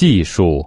技术。